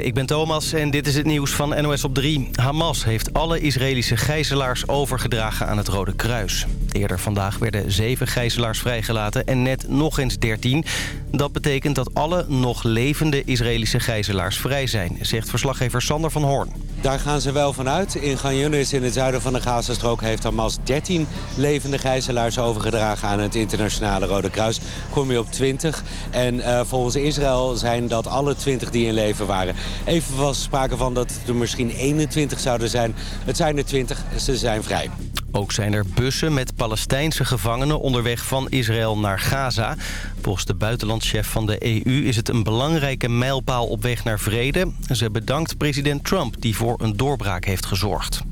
Goedemorgen, ik ben Thomas en dit is het nieuws van NOS op 3. Hamas heeft alle Israëlische gijzelaars overgedragen aan het Rode Kruis. Eerder vandaag werden zeven gijzelaars vrijgelaten en net nog eens 13. Dat betekent dat alle nog levende Israëlische gijzelaars vrij zijn, zegt verslaggever Sander van Hoorn. Daar gaan ze wel vanuit. In Gan Yunis in het zuiden van de Gazastrook heeft Hamas 13 levende gijzelaars overgedragen aan het internationale Rode Kruis. Kom je op 20. En uh, volgens Israël zijn dat alle 20 die in leven waren. Even was sprake van dat er misschien 21 zouden zijn. Het zijn er 20, ze zijn vrij. Ook zijn er bussen met Palestijnse gevangenen onderweg van Israël naar Gaza. Volgens de buitenlandschef van de EU is het een belangrijke mijlpaal op weg naar vrede. Ze bedankt president Trump die voor een doorbraak heeft gezorgd.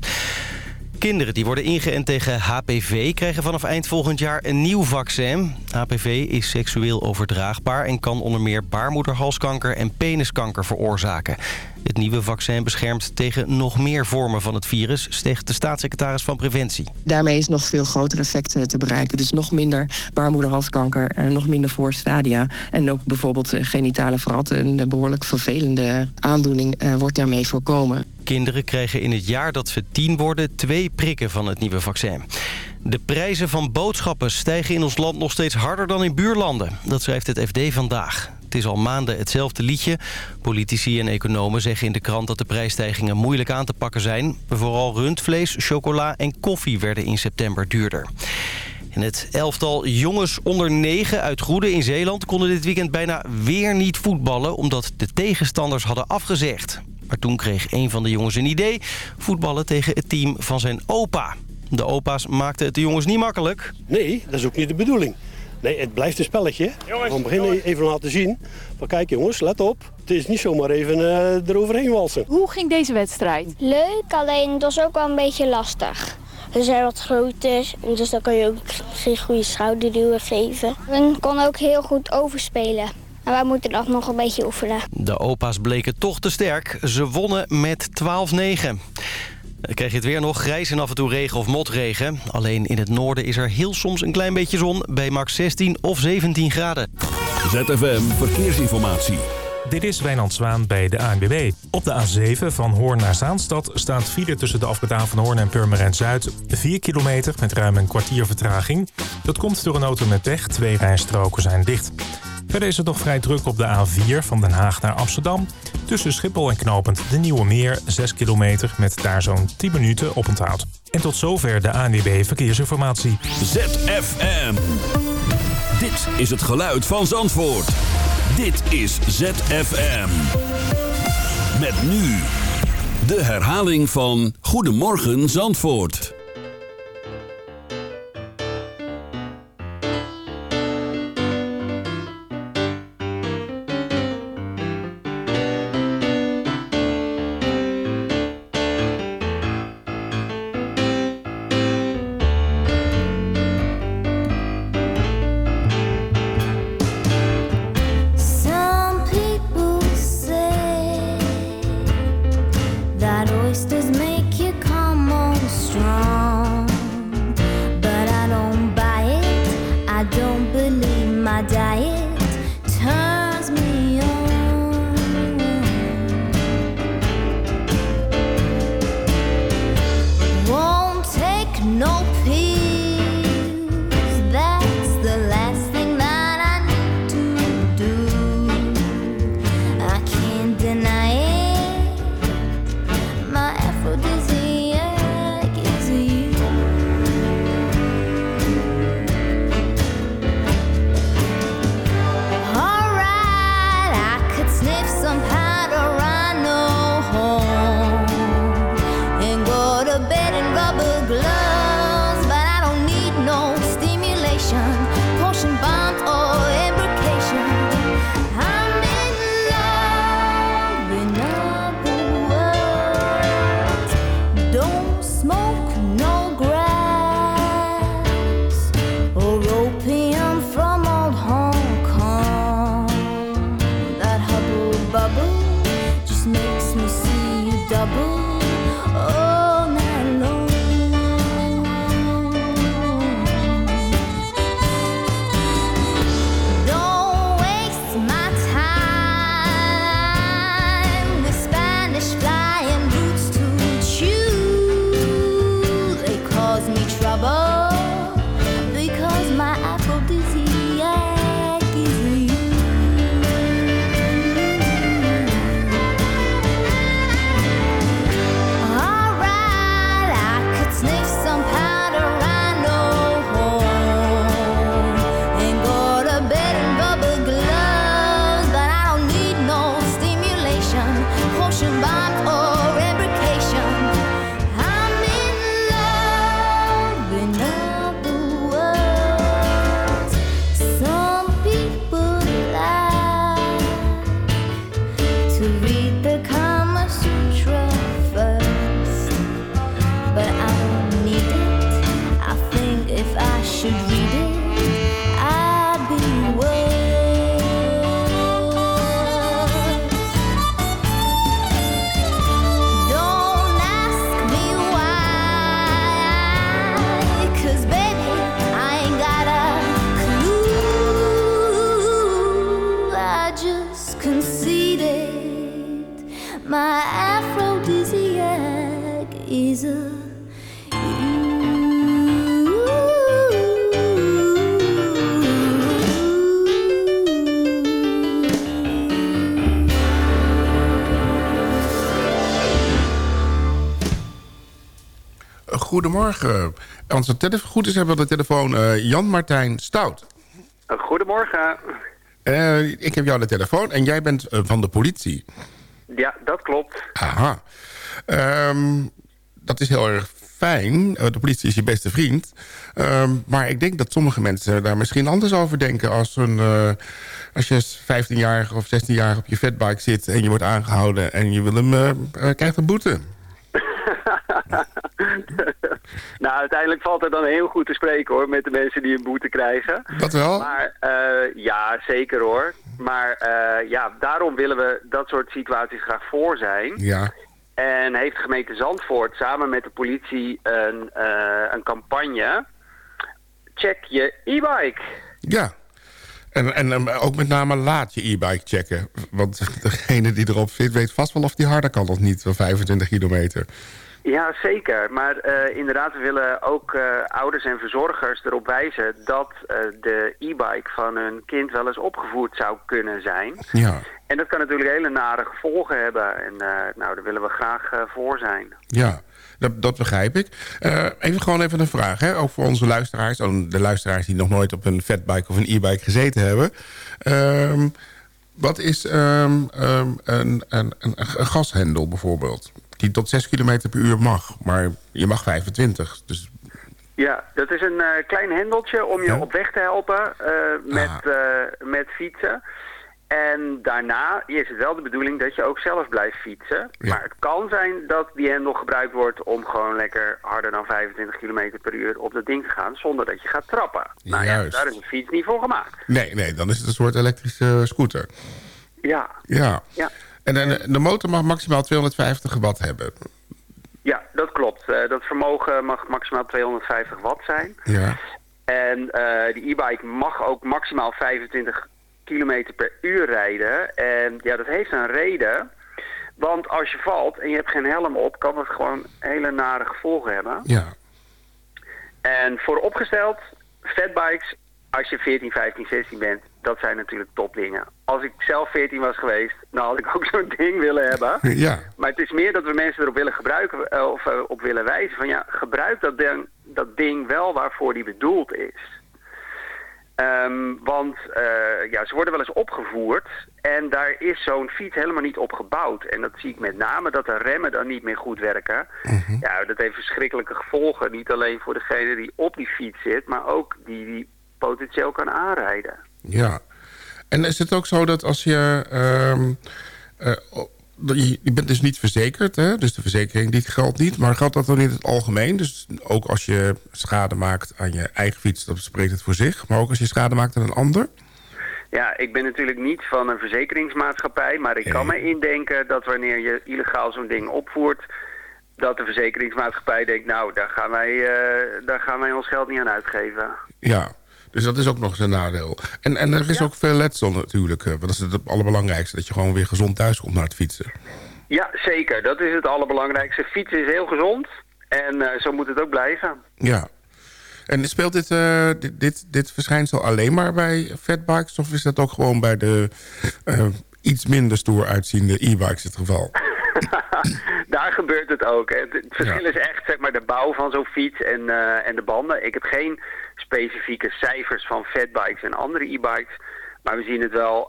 Kinderen die worden ingeënt tegen HPV krijgen vanaf eind volgend jaar een nieuw vaccin. HPV is seksueel overdraagbaar en kan onder meer baarmoederhalskanker en peniskanker veroorzaken. Het nieuwe vaccin beschermt tegen nog meer vormen van het virus... zegt de staatssecretaris van Preventie. Daarmee is nog veel grotere effecten te bereiken. Dus nog minder baarmoederhalskanker, en nog minder voorstadia. En ook bijvoorbeeld genitale verratten, een behoorlijk vervelende aandoening... Uh, wordt daarmee voorkomen. Kinderen krijgen in het jaar dat ze tien worden... twee prikken van het nieuwe vaccin. De prijzen van boodschappen stijgen in ons land nog steeds harder dan in buurlanden. Dat schrijft het FD vandaag. Het is al maanden hetzelfde liedje. Politici en economen zeggen in de krant dat de prijsstijgingen moeilijk aan te pakken zijn. Vooral rundvlees, chocola en koffie werden in september duurder. En het elftal jongens onder 9 uit Goede in Zeeland... konden dit weekend bijna weer niet voetballen... omdat de tegenstanders hadden afgezegd. Maar toen kreeg een van de jongens een idee. Voetballen tegen het team van zijn opa. De opa's maakten het de jongens niet makkelijk. Nee, dat is ook niet de bedoeling. Nee, het blijft een spelletje. Jongens, Om beginnen even laten zien. Van kijk jongens, let op. Het is niet zomaar even uh, eroverheen walsen. Hoe ging deze wedstrijd? Leuk, alleen het was ook wel een beetje lastig. We zijn wat groter, dus dan kan je ook geen goede schouderduwen geven. We kon ook heel goed overspelen. Maar wij moeten dat nog een beetje oefenen. De opa's bleken toch te sterk. Ze wonnen met 12-9. Dan krijg je het weer nog grijs en af en toe regen of motregen. Alleen in het noorden is er heel soms een klein beetje zon bij max 16 of 17 graden. ZFM Verkeersinformatie. Dit is Wijnand Zwaan bij de ANWB. Op de A7 van Hoorn naar Zaanstad staat file tussen de afbetaal van Hoorn en Purmerend Zuid. 4 kilometer met ruim een kwartier vertraging. Dat komt door een auto met pech. Twee rijstroken zijn dicht. Verder is het nog vrij druk op de A4 van Den Haag naar Amsterdam. Tussen Schiphol en Knopend de Nieuwe Meer, 6 kilometer met daar zo'n 10 minuten op onthoud. En tot zover de ANWB Verkeersinformatie. ZFM. Dit is het geluid van Zandvoort. Dit is ZFM. Met nu de herhaling van Goedemorgen Zandvoort. Goedemorgen. Als het goed is, hebben we de telefoon uh, Jan Martijn Stout. Goedemorgen. Uh, ik heb jou de telefoon en jij bent uh, van de politie. Ja, dat klopt. Aha. Um, dat is heel erg fijn. De politie is je beste vriend. Um, maar ik denk dat sommige mensen daar misschien anders over denken... als, een, als je 15-jarige of 16-jarige op je fatbike zit... en je wordt aangehouden en je wil hem, krijgt een boete. nou, uiteindelijk valt er dan heel goed te spreken hoor, met de mensen die een boete krijgen. Dat wel? Maar uh, ja, zeker hoor. Maar uh, ja, daarom willen we dat soort situaties graag voor zijn. Ja. En heeft de gemeente Zandvoort samen met de politie een, uh, een campagne. Check je e-bike. Ja. En, en ook met name laat je e-bike checken. Want degene die erop zit weet vast wel of die harder kan of niet. Van 25 kilometer. Ja, zeker. Maar uh, inderdaad, we willen ook uh, ouders en verzorgers erop wijzen... dat uh, de e-bike van hun kind wel eens opgevoerd zou kunnen zijn. Ja. En dat kan natuurlijk hele nare gevolgen hebben. En nou, daar willen we graag voor zijn. Ja, dat, dat begrijp ik. even gewoon even een vraag, hè? ook voor onze luisteraars. De luisteraars die nog nooit op een fatbike of een e-bike gezeten hebben. Ehm, wat is um, um, een, een, een, een gashendel bijvoorbeeld? die tot 6 km per uur mag. Maar je mag 25. Dus... Ja, dat is een uh, klein hendeltje om je op weg te helpen uh, met, uh, met fietsen. En daarna is het wel de bedoeling dat je ook zelf blijft fietsen. Ja. Maar het kan zijn dat die hendel gebruikt wordt om gewoon lekker harder dan 25 km per uur op dat ding te gaan zonder dat je gaat trappen. Nou ja, daar is een fiets niet voor gemaakt. Nee, nee, dan is het een soort elektrische scooter. Ja. Ja. ja. En de motor mag maximaal 250 watt hebben. Ja, dat klopt. Uh, dat vermogen mag maximaal 250 watt zijn. Ja. En uh, die e-bike mag ook maximaal 25 km per uur rijden. En ja, dat heeft een reden. Want als je valt en je hebt geen helm op, kan dat gewoon hele nare gevolgen hebben. Ja. En vooropgesteld, fatbikes, als je 14, 15, 16 bent, dat zijn natuurlijk topdingen. Als ik zelf 14 was geweest, dan had ik ook zo'n ding willen hebben. Ja. Maar het is meer dat we mensen erop willen gebruiken eh, of uh, op willen wijzen van ja, gebruik dat ding, dat ding wel waarvoor die bedoeld is. Um, want uh, ja, ze worden wel eens opgevoerd en daar is zo'n fiets helemaal niet op gebouwd. En dat zie ik met name dat de remmen dan niet meer goed werken. -hmm. Ja, dat heeft verschrikkelijke gevolgen. Niet alleen voor degene die op die fiets zit, maar ook die die potentieel kan aanrijden. Ja. En is het ook zo dat als je... Um, uh, je bent dus niet verzekerd, hè? dus de verzekering die geldt niet. Maar geldt dat dan in het algemeen? Dus ook als je schade maakt aan je eigen fiets, dat spreekt het voor zich. Maar ook als je schade maakt aan een ander? Ja, ik ben natuurlijk niet van een verzekeringsmaatschappij. Maar ik kan me indenken dat wanneer je illegaal zo'n ding opvoert... dat de verzekeringsmaatschappij denkt, nou, daar gaan wij, uh, daar gaan wij ons geld niet aan uitgeven. Ja, dus dat is ook nog eens een nadeel. En, en er is ja. ook veel letsel natuurlijk. Want dat is het allerbelangrijkste. Dat je gewoon weer gezond thuis komt naar het fietsen. Ja, zeker. Dat is het allerbelangrijkste. Fietsen is heel gezond. En uh, zo moet het ook blijven. Ja. En speelt dit, uh, dit, dit, dit, verschijnsel alleen maar bij fatbikes? Of is dat ook gewoon bij de uh, iets minder stoer uitziende e-bikes het geval? Daar gebeurt het ook. Het, het verschil ja. is echt zeg maar, de bouw van zo'n fiets en, en de banden. Ik heb geen specifieke cijfers van fatbikes en andere e-bikes. Maar we zien het wel,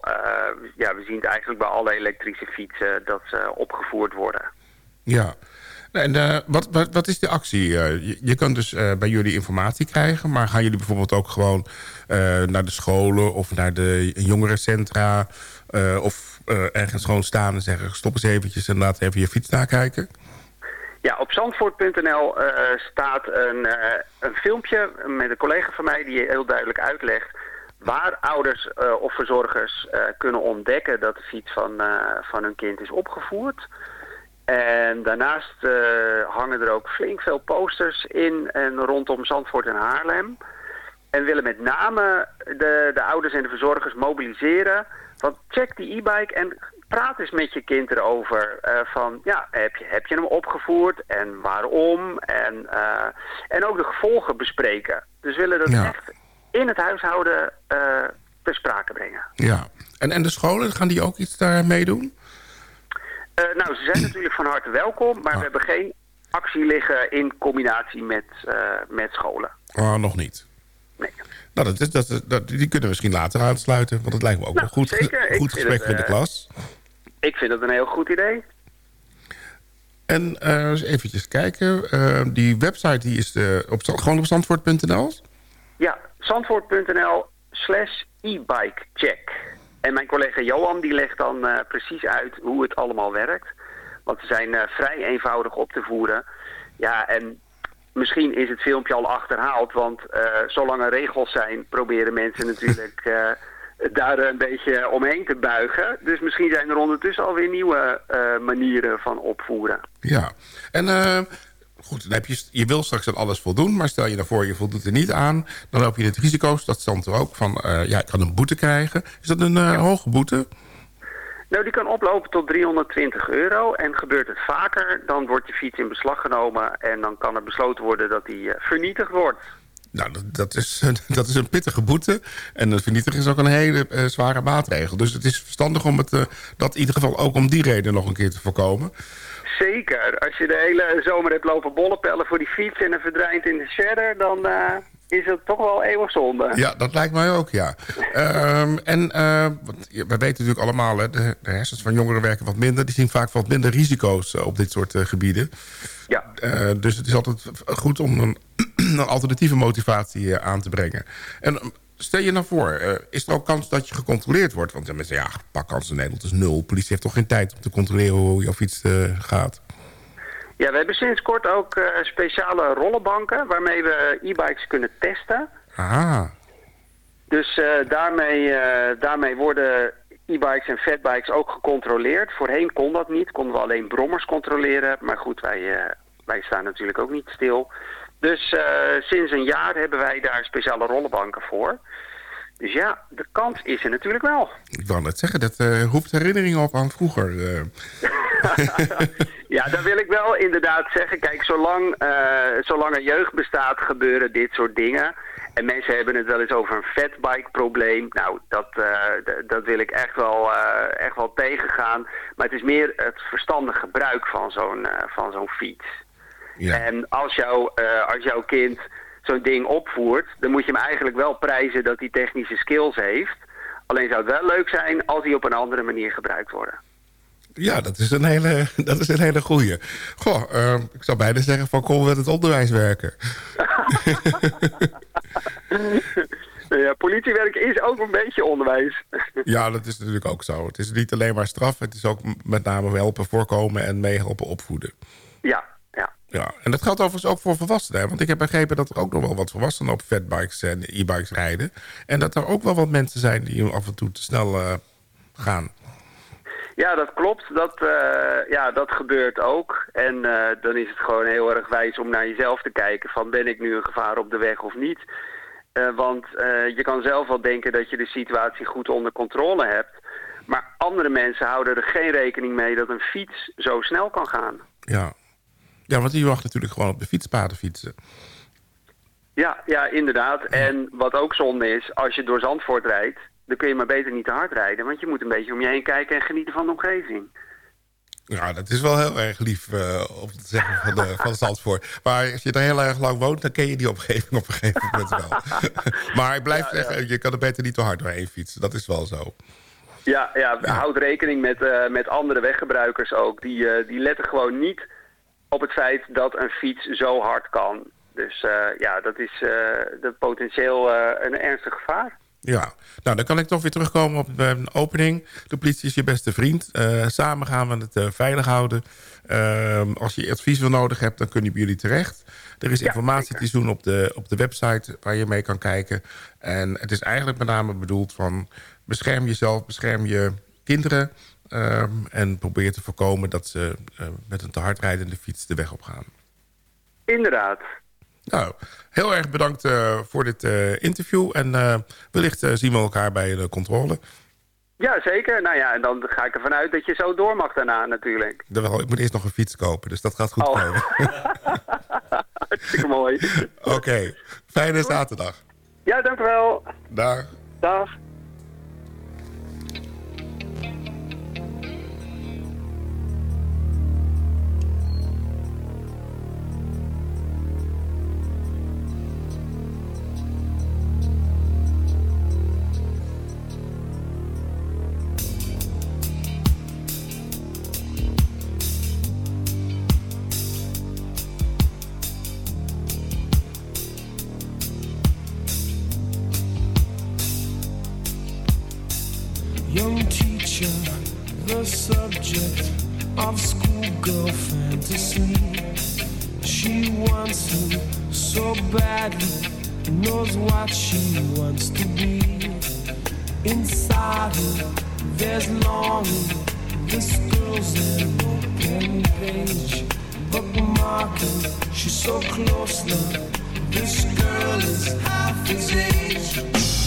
ja, we zien het eigenlijk bij alle elektrische fietsen dat ze opgevoerd worden. Ja, en uh, wat, wat, wat, is de actie? Uh, je, je kunt dus bij jullie informatie krijgen... maar gaan jullie bijvoorbeeld ook gewoon naar de scholen... of naar de jongerencentra... of ergens gewoon staan en zeggen... stop eens eventjes en laat even je fiets nakijken? Ja, op zandvoort.nl staat een, een filmpje met een collega van mij... die heel duidelijk uitlegt waar ouders of verzorgers kunnen ontdekken... dat de fiets van, van hun kind is opgevoerd... En daarnaast hangen er ook flink veel posters in en rondom Zandvoort en Haarlem. En willen met name de, de ouders en de verzorgers mobiliseren. Want check die e-bike en praat eens met je kind erover. Uh, van, ja, heb je, heb je hem opgevoerd en waarom? En, uh, en ook de gevolgen bespreken. Dus willen dat echt in het huishouden ter sprake brengen. Ja, en, en de scholen, gaan die ook iets daarmee doen? Uh, nou, ze zijn natuurlijk van harte welkom, maar we hebben geen actie liggen in combinatie met, uh, met scholen. Oh, nog niet? Nee. Nou, dat is, dat, dat, die kunnen we misschien later aansluiten, want het lijkt me ook nou, wel goed, zeker. goed gesprek met de klas. Ik vind het een heel goed idee. En uh, eens eventjes kijken. Uh, die website die is de, op, gewoon op zandvoort.nl? Ja, zandvoort.nl slash e-bikecheck. En mijn collega Johan die legt dan uh, precies uit hoe het allemaal werkt. Want ze zijn vrij eenvoudig op te voeren. Ja, en misschien is het filmpje al achterhaald. Want zolang er regels zijn, proberen mensen natuurlijk daar een beetje omheen te buigen. Dus misschien zijn er ondertussen alweer nieuwe manieren van opvoeren. Ja, en goed, dan heb je, je wil straks aan alles voldoen... maar stel je daarvoor, je voldoet er niet aan... dan loop je het risico, dat stond er ook, van uh, ja, ik kan een boete krijgen. Is dat een hoge boete? Nou, die kan oplopen tot 320 euro. En gebeurt het vaker, dan wordt je fiets in beslag genomen... en dan kan er besloten worden dat die vernietigd wordt. Nou, dat, dat, is, dat is een pittige boete. En het vernietigen is ook een hele zware maatregel. Dus het is verstandig om het, dat in ieder geval ook om die reden nog een keer te voorkomen. Zeker. Als je de hele zomer hebt lopen bollenpellen voor die fiets en dan verdwijnt in de shredder, dan uh, is het toch wel eeuwig zonde. Ja, dat lijkt mij ook, ja. um, en uh, we weten natuurlijk allemaal, hè, de, de, hersens van jongeren werken wat minder. Die zien vaak wat minder risico's op dit soort gebieden. Ja. dus het is altijd goed om een, een alternatieve motivatie aan te brengen. En stel je nou voor, uh, is er ook kans dat je gecontroleerd wordt? Want mensen ja, pak kans in Nederland is nul. Politie heeft toch geen tijd om te controleren hoe jouw fiets uh, gaat? Ja, we hebben sinds kort ook speciale rollenbanken... waarmee we e-bikes kunnen testen. Aha. Dus daarmee, daarmee worden e-bikes en fatbikes ook gecontroleerd. Voorheen kon dat niet, konden we alleen brommers controleren. Maar goed, wij, wij staan natuurlijk ook niet stil... Dus uh, sinds een jaar hebben wij daar speciale rollenbanken voor. Dus ja, de kans is er natuurlijk wel. Ik wou net zeggen, dat uh, roept herinneringen op aan vroeger. Uh. ja, dat wil ik wel inderdaad zeggen. Kijk, zolang, zolang er jeugd bestaat, gebeuren dit soort dingen. En mensen hebben het wel eens over een fatbike-probleem. Nou, dat, dat wil ik echt wel, echt wel tegengaan. Maar het is meer het verstandig gebruik van zo'n van zo'n fiets. Ja. En als, jou, als jouw kind zo'n ding opvoert, dan moet je hem eigenlijk wel prijzen dat hij technische skills heeft. Alleen zou het wel leuk zijn als die op een andere manier gebruikt worden. Ja, dat is een hele, dat is een hele goeie. Goh, uh, ik zou bijna zeggen van kom met het onderwijs werken. ja, politiewerk is ook een beetje onderwijs. ja, dat is natuurlijk ook zo. Het is niet alleen maar straf, het is ook met name helpen voorkomen en meehelpen opvoeden. Ja, ja, en dat geldt overigens ook voor volwassenen. Want ik heb begrepen dat er ook nog wel wat volwassenen op fatbikes en e-bikes rijden. En dat er ook wel wat mensen zijn die af en toe te snel uh, gaan. Ja, dat klopt. Dat, uh, ja, dat gebeurt ook. En uh, dan is het gewoon heel erg wijs om naar jezelf te kijken van ben ik nu een gevaar op de weg of niet. want je kan zelf wel denken dat je de situatie goed onder controle hebt. Maar andere mensen houden er geen rekening mee dat een fiets zo snel kan gaan. Ja, ja, want die mag natuurlijk gewoon op de fietspaden fietsen. Ja, ja, inderdaad. En wat ook zonde is, als je door Zandvoort rijdt... dan kun je maar beter niet te hard rijden. Want je moet een beetje om je heen kijken en genieten van de omgeving. Ja, dat is wel heel erg lief uh, om te zeggen van, de, van Zandvoort. Maar als je er heel erg lang woont, dan ken je die omgeving op een gegeven moment wel. maar ik blijf zeggen, je kan er beter niet te hard doorheen fietsen. Dat is wel zo. Ja, ja, houd rekening met, uh, met andere weggebruikers ook. Die, uh, die letten gewoon niet op het feit dat een fiets zo hard kan. Dus ja, dat is de potentieel een ernstig gevaar. Ja, nou dan kan ik toch weer terugkomen op een opening. De politie is je beste vriend. Uh, samen gaan we het uh, veilig houden. Uh, als je advies wil nodig hebt, dan kunnen jullie terecht. Er is informatie te doen op de, op de website waar je mee kan kijken. En het is eigenlijk met name bedoeld van... bescherm jezelf, bescherm je kinderen... Ehm, en probeer te voorkomen dat ze eh, met een te hard rijdende fiets de weg op gaan. Inderdaad. Nou, heel erg bedankt uh, voor dit uh, interview. En uh, wellicht zien we elkaar bij de controle. Ja, zeker. Nou ja, en dan ga ik ervan uit dat je zo door mag daarna natuurlijk. Wel, ik moet eerst nog een fiets kopen, dus dat gaat goed oh. komen. Hartstikke mooi. Oké, okay. fijne zaterdag. Ja, dank u wel. Dag. Dag. Young teacher, the subject of schoolgirl fantasy. She wants him so badly, knows what she wants to be. Inside her, there's longing. This girl's an open page, bookmarking. She's so close now. This girl is half his age.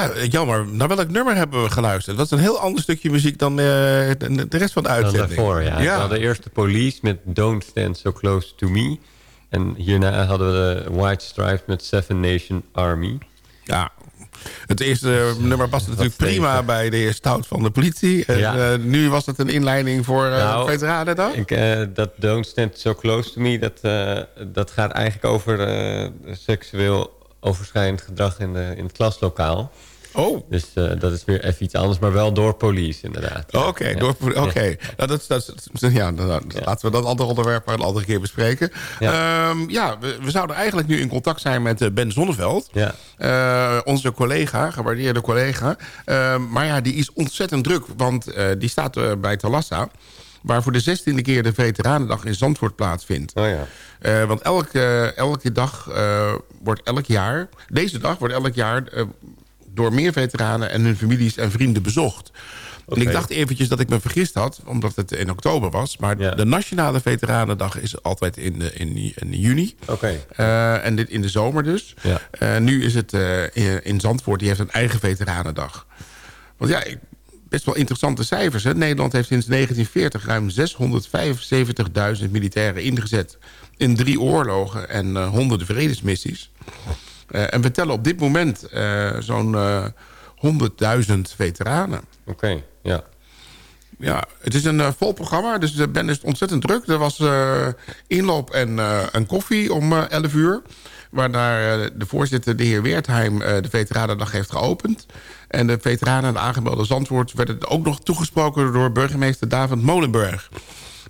Ja, jammer. Naar welk nummer hebben we geluisterd? Dat is een heel ander stukje muziek dan eh, de, rest van de Dan uitzending. daarvoor, ja. We hadden eerst de Police met Don't Stand So Close To Me. En hierna hadden we de White Stripes met Seven Nation Army. Ja, het eerste nummer was natuurlijk prima bij de heer Stout van de politie. En Ja. eh, nu was het een inleiding voor uh, Nou, Veteranendag. Ik, eh, dat Don't Stand So Close To Me, dat, eh, dat gaat eigenlijk over eh, seksueel overschrijdend gedrag in, de, in het klaslokaal. Oh. Dus eh, dat is weer even iets anders, maar wel door police inderdaad. Oké, Ja. door- oké. Nou, dat, ja, laten we dat andere onderwerp maar een andere keer bespreken. Ja, ja we, we zouden eigenlijk nu in contact zijn met eh, Ben Zonneveld. Ja. Eh, onze collega, gewaardeerde collega. Eh, maar ja, die is ontzettend druk, want die staat bij Talassa... waar voor de zestiende keer de Veteranendag in Zandvoort plaatsvindt. Oh ja. Want elke, elke dag wordt elk jaar... Deze dag wordt elk jaar door meer veteranen... en hun families en vrienden bezocht. En ik dacht eventjes dat ik me vergist had... omdat het in oktober was. Maar de Nationale Veteranendag is altijd in, de, in, in juni. Oké. Eh, en dit in de zomer dus. Ja. Eh, nu is het eh, in, Zandvoort, die heeft een eigen Veteranendag. Want ja, best wel interessante cijfers. Hè? Nederland heeft sinds 1940 ruim 675.000 militairen ingezet... in drie oorlogen en eh, honderden vredesmissies. Eh, en we tellen op dit moment eh, zo'n eh 100.000 veteranen. Oké, ja. Ja, het is een eh, vol programma, dus eh, Ben is ontzettend druk. Er was eh, inloop en, eh, en koffie om eh 11 uur. Waarna eh, de voorzitter, de heer Weertheim, eh, de Veteranendag heeft geopend. En de veteranen en de aangemelde Zandvoort... werden ook nog toegesproken door burgemeester David Molenburg.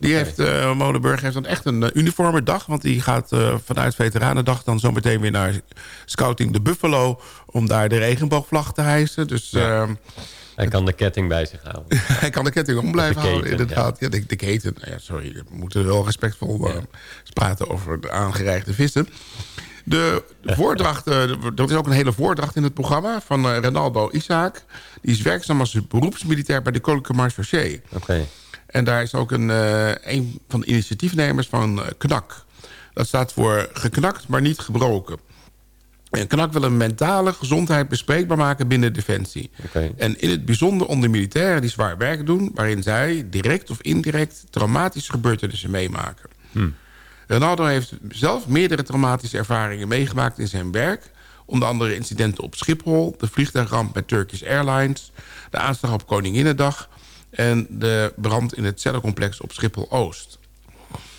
Die heeft, eh, Molenburg heeft dan echt een eh, uniforme dag. Want die gaat eh, vanuit Veteranendag dan zometeen weer naar Scouting de Buffalo... om daar de regenboogvlag te hijsen. Dus... ehm, Hij kan de ketting bij zich houden. hij kan de ketting om blijven houden, inderdaad. Ja. de, de keten. Nou Ja, sorry, we moeten wel respectvol praten over de aangereigde vissen. De voordracht, er is ook een hele voordracht in het programma van Renaldo Isaac. Die is werkzaam als beroepsmilitair bij de Koninklijke Marechaussee. Oké. En daar is ook een, eh, een van de initiatiefnemers van eh, KNAK. Dat staat voor geknakt, maar niet gebroken. En KNAK wil een mentale gezondheid bespreekbaar maken binnen Defensie. En in het bijzonder onder militairen die zwaar werk doen... waarin zij direct of indirect traumatische gebeurtenissen meemaken. Ronaldo heeft zelf meerdere traumatische ervaringen meegemaakt in zijn werk. Onder andere incidenten op Schiphol, de vliegtuigramp met Turkish Airlines... de aanslag op Koninginnedag en de brand in het cellencomplex op Schiphol-Oost.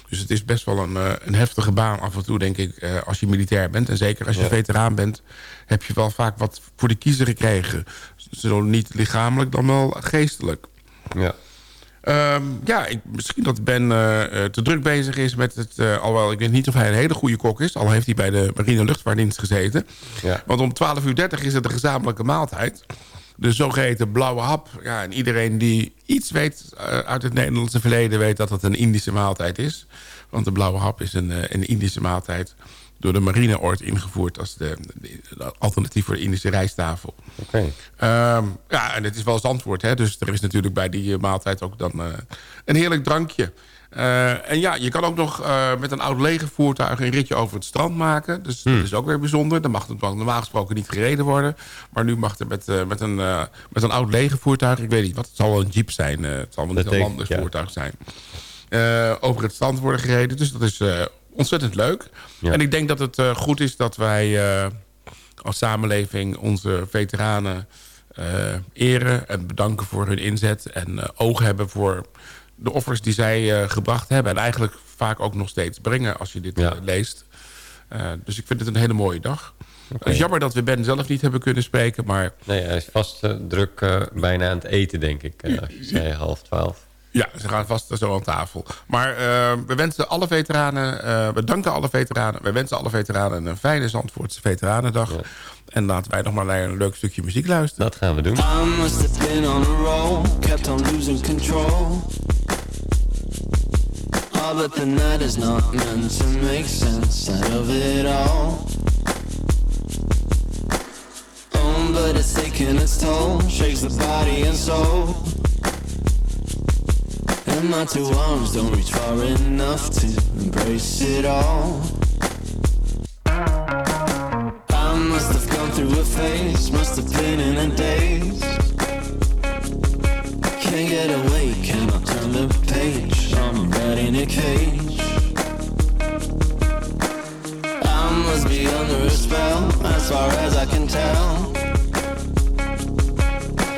Dus het is best wel een, eh, een heftige baan af en toe, denk ik, eh, als je militair bent. En zeker als je Ja. veteraan bent, heb je wel vaak wat voor de kiezer gekregen. Zo niet lichamelijk, dan wel geestelijk. Ja. Ehm, ja, ik, misschien dat Ben eh, te druk bezig is met het... eh, alhoewel, ik weet niet of hij een hele goede kok is. Al heeft hij bij de marine luchtvaartdienst gezeten. Ja. Want om 12.30 uur is het een gezamenlijke maaltijd. De zogeheten blauwe hap. Ja, en iedereen die iets weet eh, uit het Nederlandse verleden... weet dat het een Indische maaltijd is. Want de blauwe hap is een, eh, een Indische maaltijd... door de marine ooit ingevoerd als de, de- de alternatief voor de Indische rijsttafel. Oké. Ehm, ja, en het is wel eens antwoord. Hè? Dus er is natuurlijk bij die eh, maaltijd ook dan een heerlijk drankje. Eh, en ja, je kan ook nog eh, met een oud legervoertuig een ritje over het strand maken. Dus dat is ook weer bijzonder. Dan mag het normaal gesproken niet gereden worden. Maar nu mag het met, eh, met, een, met een oud legervoertuig... ik weet niet wat, het zal wel een jeep zijn. het zal wel Dat een denk ik, landersvoertuig zijn. over het strand worden gereden. Dus dat is ontzettend leuk. Ja. En ik denk dat het goed is dat wij als samenleving onze veteranen eren en bedanken voor hun inzet. En oog hebben voor de offers die zij eh, gebracht hebben. En eigenlijk vaak ook nog steeds brengen als je dit Ja. eh, leest. Eh, dus ik vind het een hele mooie dag. Het is jammer dat we Ben zelf niet hebben kunnen spreken, maar Nee, hij is vast druk eh, bijna aan het eten, denk ik. eh, als je zei half twaalf. Ja, ze gaan vast zo aan tafel. Maar we wensen alle veteranen, eh, we danken alle veteranen... we wensen alle veteranen een fijne Zandvoortse Veteranendag. En laten wij nog maar naar een leuk stukje muziek luisteren. Dat gaan we doen. Oh, but the night is not meant to make sense out of it all. Oh, but it's taking its toll, shakes the body and soul. And my two arms don't reach far enough to embrace it all. I Must have gone through a phase, must have been in a daze. Can't get away, cannot turn the page. I'm right in a cage. I must be under a spell, as far as I can tell.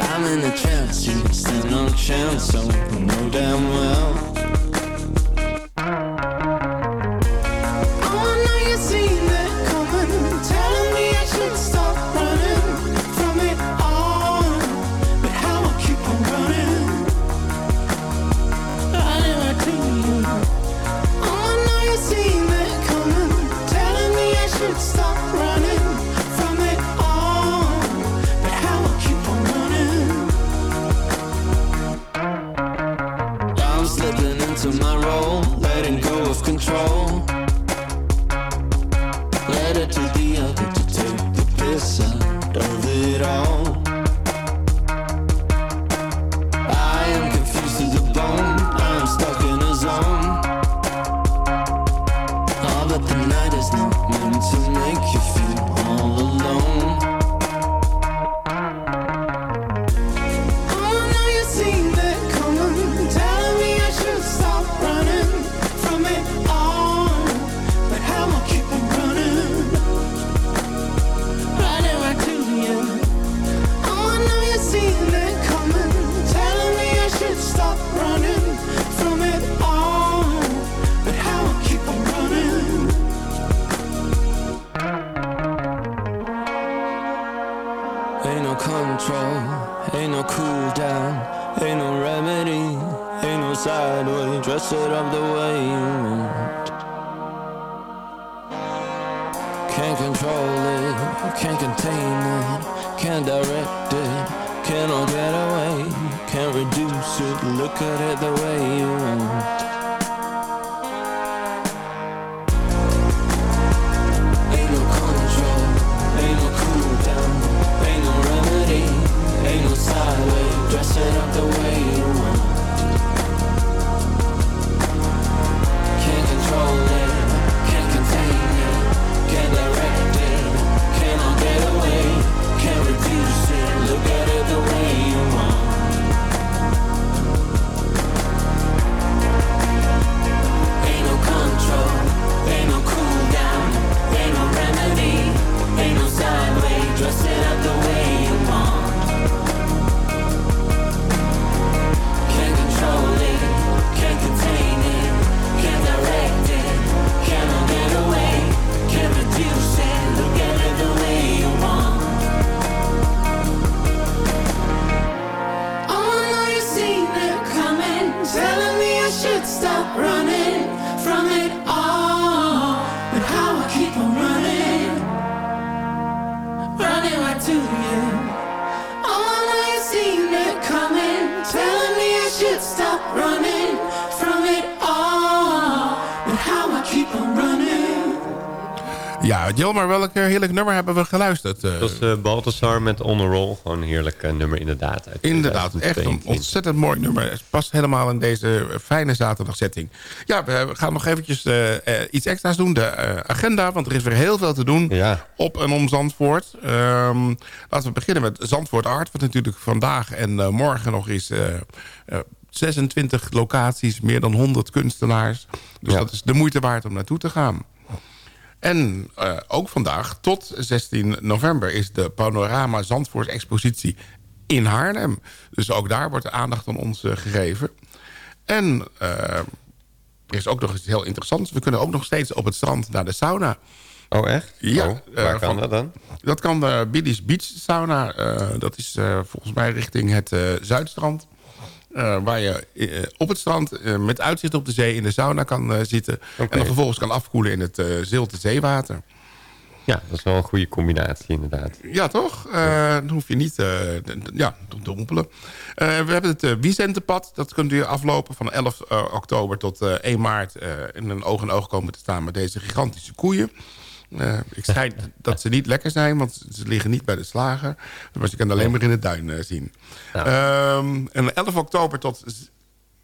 I'm in a trance, you stand no chance, so I know damn well. Maar welk eh, heerlijk nummer hebben we geluisterd? eh? Dat was eh, Balthasar met On The Roll. Gewoon een heerlijk eh, nummer inderdaad. Inderdaad, echt een 2022. ontzettend mooi nummer. Het past helemaal in deze fijne zaterdagzetting. Ja, we gaan nog eventjes eh, eh, iets extra's doen. De eh, agenda, want er is weer heel veel te doen Ja. op en om Zandvoort. Ehm, laten we beginnen met Zandvoort Art. Wat natuurlijk vandaag en eh, morgen nog is... eh, eh, 26 locaties, meer dan 100 kunstenaars. Dus Ja. dat is de moeite waard om naartoe te gaan. En eh, ook vandaag, tot 16 november, is de Panorama Zandvoort expositie in Haarlem. Dus ook daar wordt de aandacht aan ons eh, gegeven. En eh, er is ook nog iets heel interessants. We kunnen ook nog steeds op het strand naar de sauna. Oh, echt? Ja, Oh, waar kan van- dat dan? Dat kan de Billy's Beach Sauna. Dat is volgens mij richting het Zuidstrand. Eh, waar je eh, op het strand eh, met uitzicht op de zee in de sauna kan zitten. En dan vervolgens kan afkoelen in het zilte zeewater. Ja, dat is wel een goede combinatie inderdaad. Ja, toch? Eh, dan hoef je niet ja, te dompelen. We hebben het uh, Wiesentenpad. Dat kunt u aflopen van 11 eh, oktober tot eh, 1 maart... in een oog in oog komen te staan met deze gigantische koeien. Eh, ik schijn dat ze niet lekker zijn, want ze liggen niet bij de slager. Maar je kan alleen maar in de duin eh, zien. Ehm, en 11 oktober tot z-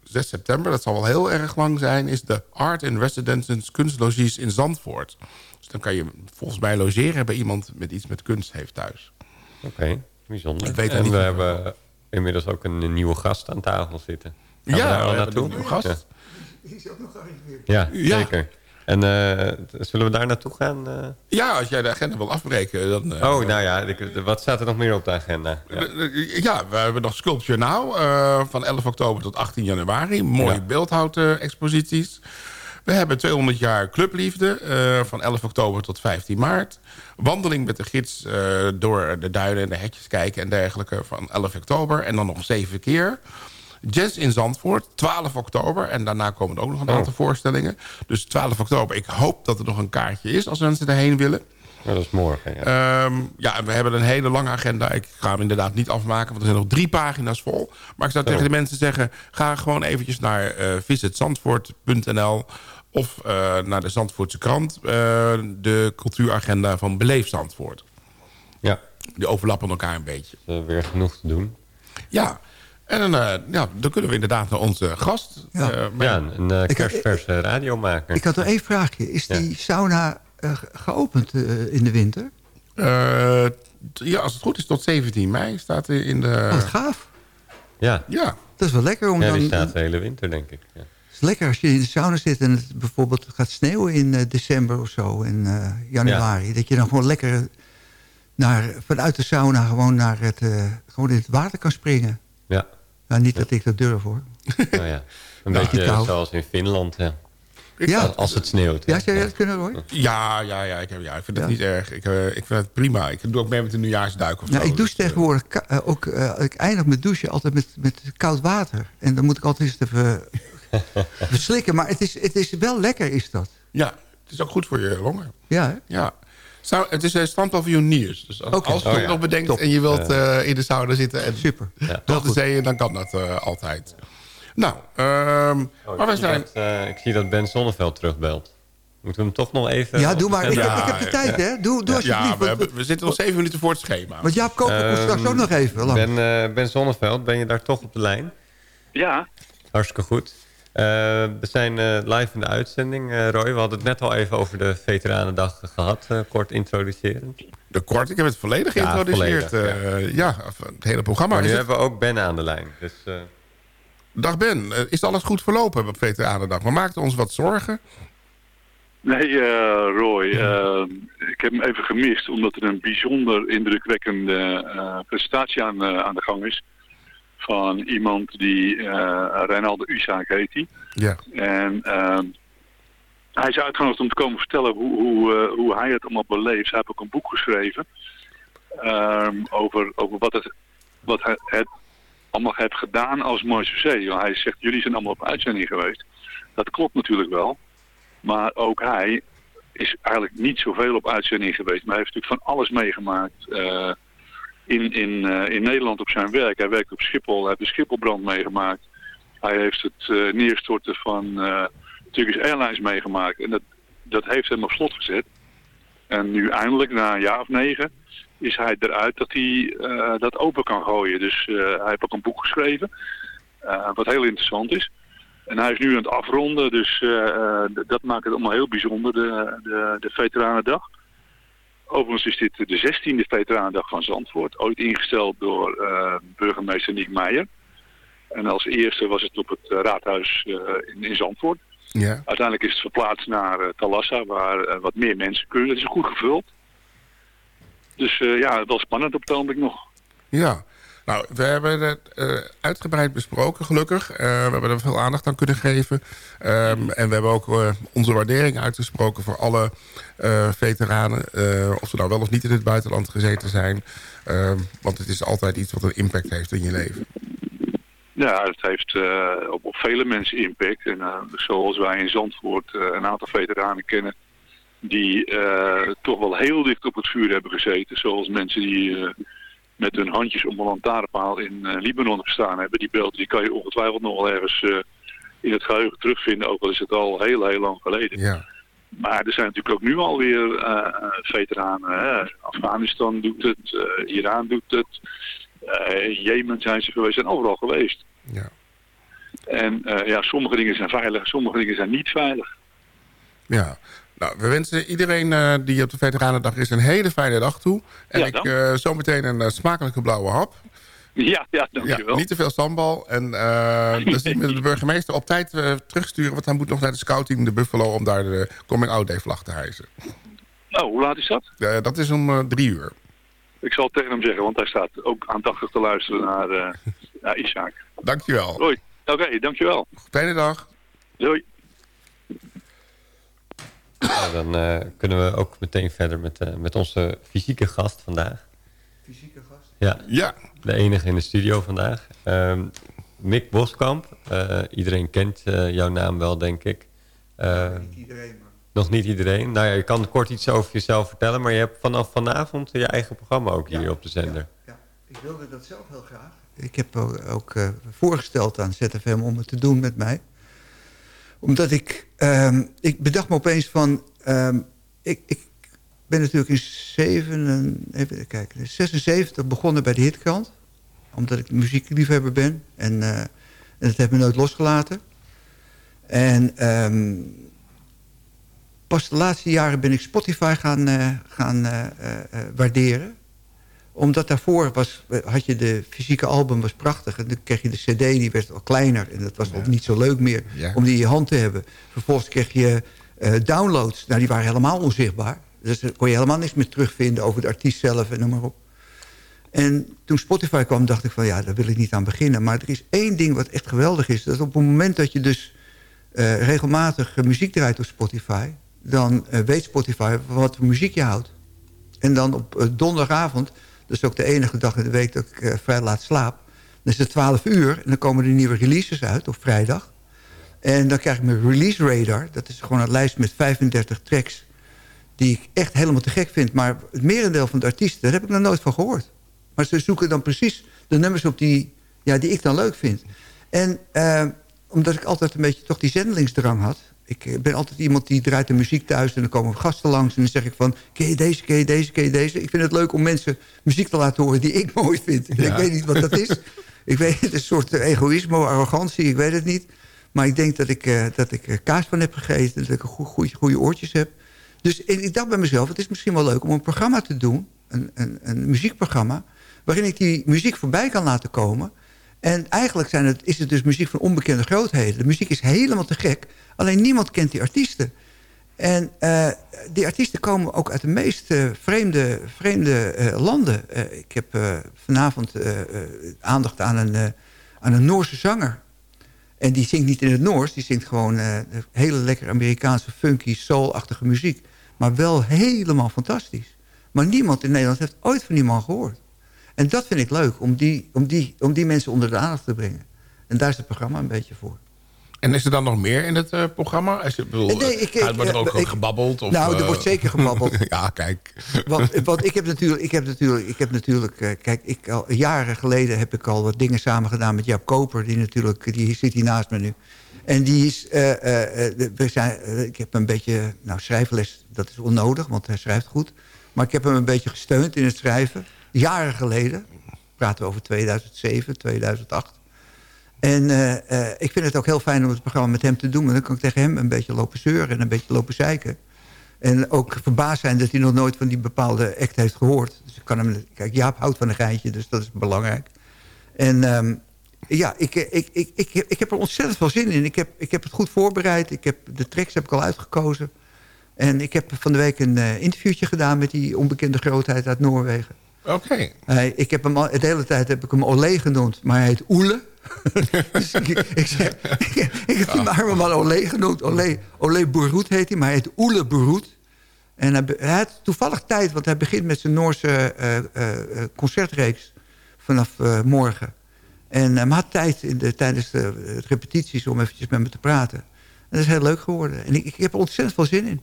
6 september, dat zal wel heel erg lang zijn... is de Art in Residences kunstlogies in Zandvoort. Dus dan kan je volgens mij logeren bij iemand met iets met kunst heeft thuis. Oké, bijzonder. Ik weet er en niet we van. hebben inmiddels ook een, nieuwe gast aan tafel zitten. Gaan Ja, we daar we naartoe? een nieuwe gast. Ja, ja Ja. zeker. En eh, zullen we daar naartoe gaan? eh? Ja, als jij de agenda wil afbreken, dan... eh, oh, nou ja, wat staat er nog meer op de agenda? Ja. Ja, we hebben nog Sculpture Now van 11 oktober tot 18 januari. Mooie Ja. beeldhouten exposities. We hebben 200 jaar Clubliefde van 11 oktober tot 15 maart. Wandeling met de gids door de duinen en de hetjes kijken en dergelijke van 11 oktober. En dan nog zeven keer. Jazz in Zandvoort, 12 oktober. En daarna komen er ook nog een Oh. aantal voorstellingen. Dus 12 oktober. Ik hoop dat er nog een kaartje is als mensen erheen willen. Ja, dat is morgen, ja. Ehm, ja, we hebben een hele lange agenda. Ik ga hem inderdaad niet afmaken, want er zijn nog drie pagina's vol. Maar ik zou tegen de mensen zeggen... ga gewoon eventjes naar eh visitzandvoort.nl... of eh, naar de Zandvoortse krant... eh, de cultuuragenda van Beleef Zandvoort. Ja. Die overlappen elkaar een beetje. Uh, weer genoeg te doen. Ja, en dan, eh, ja, dan kunnen we inderdaad naar onze gast. Ja. Eh, maar- Ja, een uh, Ik- kerstverse radiomaker. Ik had er één vraagje. Is die sauna eh, ge- geopend eh, in de winter? Eh, ja, als het goed is tot 17 mei staat er in de... Oh, wat gaaf. Ja. Ja. Dat is wel lekker om ja, dan... die staat de hele winter, denk ik. Ja. Het is lekker als je in de sauna zit en het bijvoorbeeld gaat sneeuwen in eh, december of zo, in eh, januari. Dat je dan gewoon lekker naar, vanuit de sauna gewoon, naar het, eh, gewoon in het water kan springen. Ja. Nou, niet dat ik dat durf hoor. Nou ja, een beetje koud. zoals in Finland, ja. Ja. Als, als het sneeuwt. Ja, zou je dat kunnen hoor? Ja, ja, ja, ik, heb, ja, ik vind het Ja. niet erg. Ik, eh, ik vind het prima. Ik doe ook mee met een nieuwjaarsduik of Nou, zo. ik douche Dus, eh, tegenwoordig eh, ook, ik eindig mijn douche altijd met, met koud water. En dan moet ik altijd eens even verslikken. Maar het is, het is wel lekker, is dat. Ja, het is ook goed voor je longen. Ja, hè? Ja. Zou, het is een strandpaviljoen Niers. Dus als, als je Oh, het ja. nog bedenkt Top. en je wilt eh, in de sauna zitten en Super. Ja. dat de zeeën, dan kan dat eh, altijd. Nou, ehm, Oh, maar we ik, zie zijn... dat, eh, ik zie dat Ben Zonneveld terugbelt. Moeten we hem toch nog even... Ja, doe maar. Ik, heb- ik heb de tijd, hè? Doe, doe alsjeblieft. Ja, we, hebben- we zitten nog zeven minuten voor het schema. Want Jaap Koper komt straks ook nog even. lang. Ben, eh, ben Zonneveld, ben je daar toch op de lijn? Ja, Hartstikke goed. Eh, we zijn eh, live in de uitzending, eh, Roy. We hadden het net al even over de Veteranendag gehad, eh, kort introducerend. De kort, ik heb het volledig Ja, geïntroduceerd. volledig, eh, ja. het hele programma. Maar nu het- hebben we ook Ben aan de lijn. Dus, eh, Dag Ben, is alles goed verlopen op Veteranendag? We maakten ons wat zorgen. nee eh, Roy, ik heb hem even gemist omdat er een bijzonder indrukwekkende eh, presentatie aan, aan de gang is. Van iemand die, eh Reinaldo Usaak heet hij. Ja. En ehm, hij is uitgenodigd om te komen vertellen hoe, hoe, eh, hoe hij het allemaal beleeft. Hij heeft ook een boek geschreven ehm, over, over wat, het, wat hij het allemaal heeft gedaan als. Want Hij zegt, jullie zijn allemaal op uitzending geweest. Dat klopt natuurlijk wel. Maar ook hij is eigenlijk niet zoveel op uitzending geweest. Maar hij heeft natuurlijk van alles meegemaakt eh, in, in, eh, in Nederland op zijn werk. Hij werkt op Schiphol, hij heeft de Schipholbrand meegemaakt. Hij heeft het eh, neerstorten van eh Turkish Airlines meegemaakt. En dat, dat heeft hem op slot gezet. En nu eindelijk, na een jaar of negen, is hij eruit dat hij dat open kan gooien. Dus hij heeft ook een boek geschreven, wat heel interessant is. En hij is nu aan het afronden, dus dat maakt het allemaal heel bijzonder, de, de, de Veteranendag. Overigens is dit de 16e Veteranendag van Zandvoort, ooit ingesteld door eh, burgemeester Niek Meijer. En als eerste was het op het eh, raadhuis eh, in, in Zandvoort. Ja. Uiteindelijk is het verplaatst naar Talassa, waar wat meer mensen kunnen. Het is goed gevuld. Dus ja, wel spannend op het ogenblik nog. Ja. Nou, we hebben het eh, uitgebreid besproken, gelukkig. Eh, we hebben er veel aandacht aan kunnen geven. Ehm, en we hebben ook eh, onze waardering uitgesproken voor alle veteranen. of ze nou wel of niet in het buitenland gezeten zijn. Ehm, want het is altijd iets wat een impact heeft in je leven. Ja, het heeft op, op vele mensen impact. En zoals wij in Zandvoort een aantal veteranen kennen... die toch wel heel dicht op het vuur hebben gezeten. Zoals mensen die met hun handjes om een lantaarnpaal in eh, Libanon gestaan hebben. Die beelden die kan je ongetwijfeld nog wel ergens eh, in het geheugen terugvinden. Ook al is het al heel, heel lang geleden. Ja. Maar er zijn natuurlijk ook nu alweer eh veteranen. Hè. Afghanistan doet het, Iran dout het. Jemen zijn ze geweest, zijn overal geweest. Ja. En ja, sommige dingen zijn veilig, sommige dingen zijn niet veilig. Ja. Nou, we wensen iedereen eh, die op de Veteranendag is een hele fijne dag toe. En Ja, ik eh zometeen een eh, smakelijke blauwe hap. Ja, ja, dankjewel. Ja, niet te veel sambal. En dan zien we de burgemeester op tijd terugsturen... want hij moet nog naar de scouting, de Buffalo... om daar de Coming Out Day vlag te hijsen. Nou, hoe laat is dat? Dat is om drie uur. Ik zal het tegen hem zeggen, want hij staat ook aandachtig te luisteren naar, eh naar Isaac. Dankjewel. Hoi. Oké, dankjewel. Fijne dag. Doei. Nou, dan eh, kunnen we ook meteen verder met, eh, met onze fysieke gast vandaag. Fysieke gast? Ja, ja. de enige in de studio vandaag. Ehm, Mick Boskamp. Eh, iedereen kent eh, jouw naam wel, denk ik. Eh, Niet iedereen, maar... Nog niet iedereen. Nou ja, je kan kort iets over jezelf vertellen... maar je hebt vanaf vanavond je eigen programma ook hier op de zender. Ik wilde dat zelf heel graag. Ik heb ook, ook eh, voorgesteld aan ZFM om het te doen met mij. Omdat ik... ehm, ik bedacht me opeens van... ehm, ik, ik ben natuurlijk in 7, even kijken, 76 begonnen bij de Hitkrant. Omdat ik muziekliefhebber ben. En, eh, en dat heeft me nooit losgelaten. En ehm, pas de laatste jaren ben ik Spotify gaan, eh, gaan eh, waarderen omdat daarvoor was, had je de fysieke album was prachtig. En dan kreeg je de cd, die werd al kleiner. En dat was ook niet zo leuk meer Ja. om die in je hand te hebben. Vervolgens kreeg je eh, downloads. Nou, die waren helemaal onzichtbaar. Dus daar kon je helemaal niks meer terugvinden over de artiest zelf en noem maar op. En toen Spotify kwam, dacht ik van ja, daar wil ik niet aan beginnen. Maar er is één ding wat echt geweldig is. Dat op het moment dat je dus eh, regelmatig eh, muziek draait op Spotify... dan weet Spotify wat voor muziek je houdt. En dan op donderdagavond, dat is ook de enige dag in de week dat ik eh, vrij laat slaap... dan is het 12 uur en dan komen er nieuwe releases uit op vrijdag. En dan krijg ik mijn release radar. Dat is gewoon een lijst met 35 tracks die ik echt helemaal te gek vind. Maar het merendeel van de artiesten, daar heb ik nog nooit van gehoord. Maar ze zoeken dan precies de nummers op die, ja, die ik dan leuk vind. En eh, omdat ik altijd een beetje toch die zendelingsdrang had... ik ben altijd iemand die draait de muziek thuis... en dan komen gasten langs en dan zeg ik van... ken je deze, ken je deze, ken je deze? Ik vind het leuk om mensen muziek te laten horen die ik mooi vind. Ja. Ik weet niet wat dat is. ik weet het, een soort egoïsme, arrogantie, ik weet het niet. Maar ik denk dat ik, eh, dat ik kaas van heb gegeten... dat ik goede, goede oortjes heb. Dus en ik dacht bij mezelf, het is misschien wel leuk om een programma te doen... een, een, een muziekprogramma... waarin ik die muziek voorbij kan laten komen... En eigenlijk zijn het, is het dus muziek van onbekende grootheden. De muziek is helemaal te gek. Alleen niemand kent die artiesten. En eh, die artiesten komen ook uit de meest eh, vreemde, vreemde eh, landen. Ik heb vanavond aandacht aan een, aan een Noorse zanger. En die zingt niet in het Noors. Die zingt gewoon hele lekkere Amerikaanse funky, soul-achtige muziek. Maar wel helemaal fantastisch. Maar niemand in Nederland heeft ooit van die man gehoord. En dat vind ik leuk, om die, om die, om die mensen onder de aandacht te brengen. En daar is het programma een beetje voor. En is er dan nog meer in het eh, programma? Als je, bedoel, Nee, ik- eh, ik- wordt er ook eh, ik- gebabbeld? Of, Nou, er eh, wordt zeker gebabbeld. ja, kijk. Want, want ik heb natuurlijk, ik heb natuurlijk, ik heb natuurlijk eh, kijk, ik al, jaren geleden heb ik al wat dingen samen gedaan met Jaap Koper. Die natuurlijk, die zit hier naast me nu. En die is, eh, eh, eh, we zijn, eh, ik heb een beetje, nou schrijfles, dat is onnodig, want hij schrijft goed. Maar ik heb hem een beetje gesteund in het schrijven. Jaren geleden, praten we over 2007, 2008. En eh, eh, ik vind het ook heel fijn om het programma met hem te doen. Want dan kan ik tegen hem een beetje lopen zeuren en een beetje lopen zeiken. En ook verbaasd zijn dat hij nog nooit van die bepaalde act heeft gehoord. Dus ik kan hem, kijk, Jaap houdt van een geintje, dus dat is belangrijk. En ehm, ja, ik, ik, ik, ik, ik heb er ontzettend veel zin in. Ik heb, ik heb het goed voorbereid. Ik heb, de tracks heb ik al uitgekozen. En ik heb van de week een eh, interviewtje gedaan met die onbekende grootheid uit Noorwegen. Oké. Ik heb hem al, de hele tijd heb ik hem Olé genoemd, maar hij heet Oele. dus ik, ik, zeg, ik, ik heb die arme man Olé genoemd. Olé, Olé Boeroet heet hij, maar hij heet Oele Boeroet. En hij, had toevallig tijd, want hij begint met zijn Noorse eh, eh, eh, concertreeks vanaf morgen. En hij had tijd in de, tijdens de repetities om eventjes met me te praten. En dat is heel leuk geworden. En ik, ik heb er ontzettend veel zin in.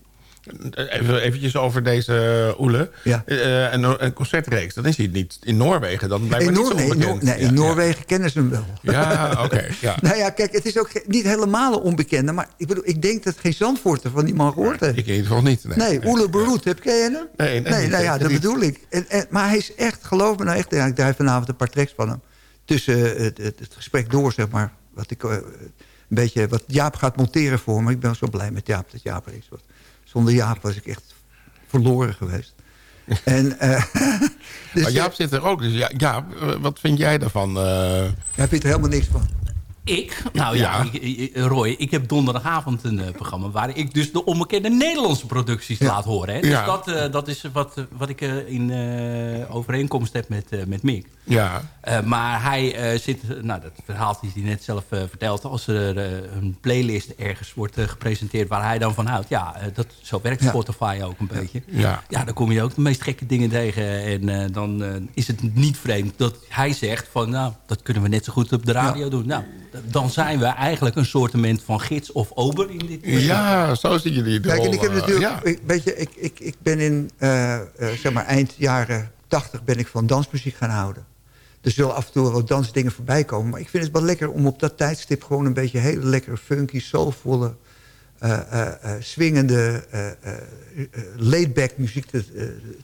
Even eventjes over deze uh, Oele. Ja. Uh, een, een, concertreeks, dan is hij niet in Noorwegen. Dan niet zo nee, onbekend. nee, in ja, Noorwegen ja. kennen ze hem wel. Ja, oké. Okay, ja. nou ja, kijk, het is ook niet helemaal een onbekende. Maar ik bedoel, ik denk dat geen Zandvoorter van die man gehoord heeft. Ik in ieder geval niet. Nee, nee Oele Beroet, heb jij hem? Nee, nee, nee nou ja, dat niet. bedoel ik. En, en, maar hij is echt, geloof me nou echt, ja, ik draai vanavond een paar tracks van hem. Tussen het, het, het gesprek door, zeg maar, wat, ik, eh, een beetje, wat Jaap gaat monteren voor me. Ik ben zo blij met Jaap dat Jaap er is. Want zonder Jaap was ik echt verloren geweest. en, eh, dus, maar Jaap zit er ook. Dus ja, Jaap, eh, wat vind jij daarvan? eh? Jij vindt er helemaal niks van. Ik? Nou ja, Ja. Ik, Roy, ik heb donderdagavond een eh, programma... waar ik dus de onbekende Nederlandse producties laat horen. Hè? Dus Ja. dat, eh, dat is wat, wat ik eh, in overeenkomst heb met, met Mick. Ja. Maar hij zit, nou dat verhaal die hij net zelf vertelt... als er een playlist ergens wordt gepresenteerd waar hij dan van houdt... ja, dat, zo werkt. Spotify ook een beetje. Ja. Ja, dan kom je ook de meest gekke dingen tegen. En dan is het niet vreemd dat hij zegt van... nou, dat kunnen we net zo goed op de radio doen. Nou, dan zijn we eigenlijk een soortement van gids of ober in dit. ja, zo zien jullie de Kijk, en ik heb eh, natuurlijk, ja. ik, weet je, ik, ik, ik ben in, eh, eh, zeg maar, eind jaren 80 ben ik van dansmuziek gaan houden. Er zullen af en toe wel wat dansdingen voorbij komen. Maar ik vind het wel lekker om op dat tijdstip gewoon een beetje hele lekkere, funky, soulvolle, eh, eh, eh, swingende, eh, eh, eh, laid-back muziek te,